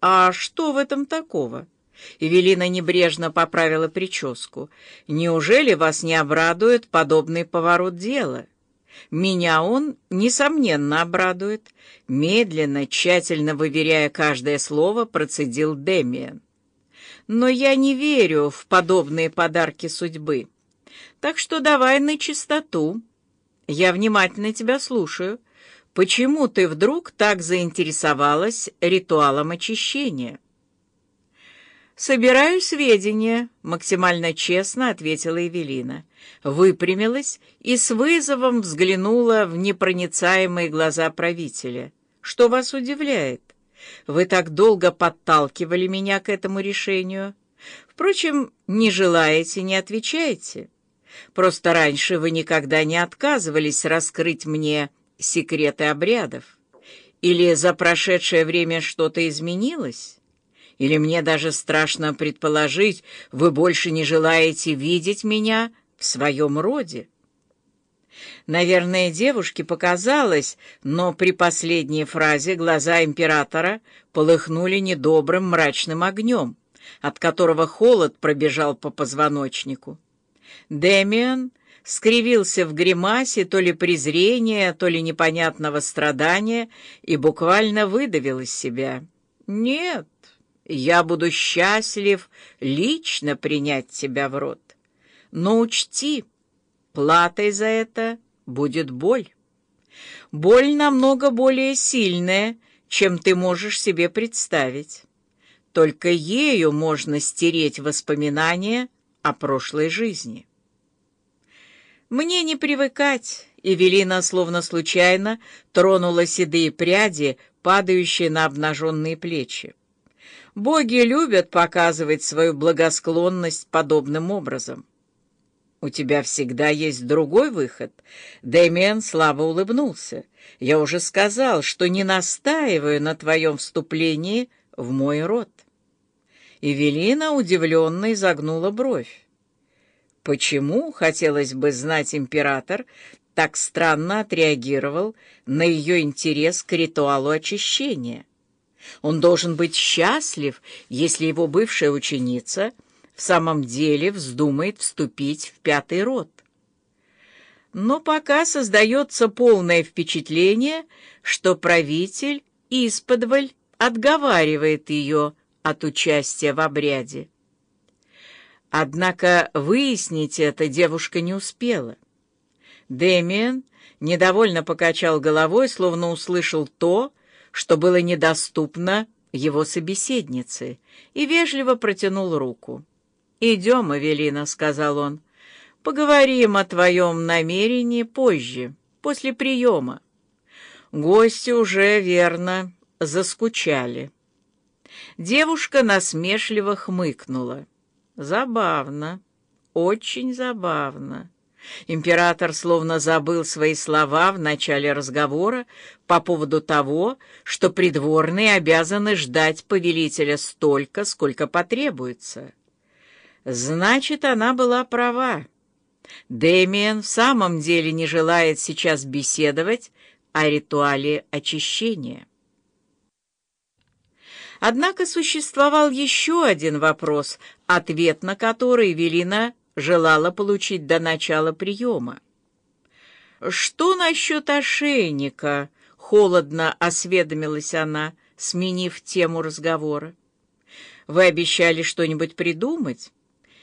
«А что в этом такого?» Эвелина небрежно поправила прическу. «Неужели вас не обрадует подобный поворот дела?» «Меня он, несомненно, обрадует», — медленно, тщательно выверяя каждое слово, процедил Демиан. «Но я не верю в подобные подарки судьбы. Так что давай на чистоту. Я внимательно тебя слушаю. Почему ты вдруг так заинтересовалась ритуалом очищения?» «Собираю сведения», — максимально честно ответила Эвелина. Выпрямилась и с вызовом взглянула в непроницаемые глаза правителя. «Что вас удивляет? Вы так долго подталкивали меня к этому решению. Впрочем, не желаете, не отвечайте. Просто раньше вы никогда не отказывались раскрыть мне секреты обрядов. Или за прошедшее время что-то изменилось?» Или мне даже страшно предположить, вы больше не желаете видеть меня в своем роде? Наверное, девушке показалось, но при последней фразе глаза императора полыхнули недобрым мрачным огнем, от которого холод пробежал по позвоночнику. Демиан скривился в гримасе то ли презрения, то ли непонятного страдания и буквально выдавил из себя. «Нет, я буду счастлив лично принять тебя в рот. Но учти, платой за это будет боль. Боль намного более сильная, чем ты можешь себе представить. Только ею можно стереть воспоминания о прошлой жизни. Мне не привыкать, Эвелина словно случайно тронула седые пряди, падающие на обнаженные плечи. Боги любят показывать свою благосклонность подобным образом. «У тебя всегда есть другой выход». Дэмиан слабо улыбнулся. «Я уже сказал, что не настаиваю на твоем вступлении в мой род». Эвелина удивленно изогнула бровь. Почему, хотелось бы знать император, так странно отреагировал на ее интерес к ритуалу очищения? Он должен быть счастлив, если его бывшая ученица в самом деле вздумает вступить в пятый род. Но пока создается полное впечатление, что правитель исподволь отговаривает ее от участия в обряде. Однако выяснить это девушка не успела. Дэмиен недовольно покачал головой, словно услышал то, что было недоступно его собеседнице, и вежливо протянул руку. «Идем, Эвелина», — сказал он, — «поговорим о твоем намерении позже, после приема. Гости уже, верно, заскучали». Девушка насмешливо хмыкнула. «Забавно, очень забавно». Император словно забыл свои слова в начале разговора по поводу того, что придворные обязаны ждать повелителя столько, сколько потребуется. Значит, она была права. Дэмиен в самом деле не желает сейчас беседовать о ритуале очищения. Однако существовал еще один вопрос, ответ на который Велина желала получить до начала приема. «Что насчет ошейника?» — холодно осведомилась она, сменив тему разговора. «Вы обещали что-нибудь придумать?»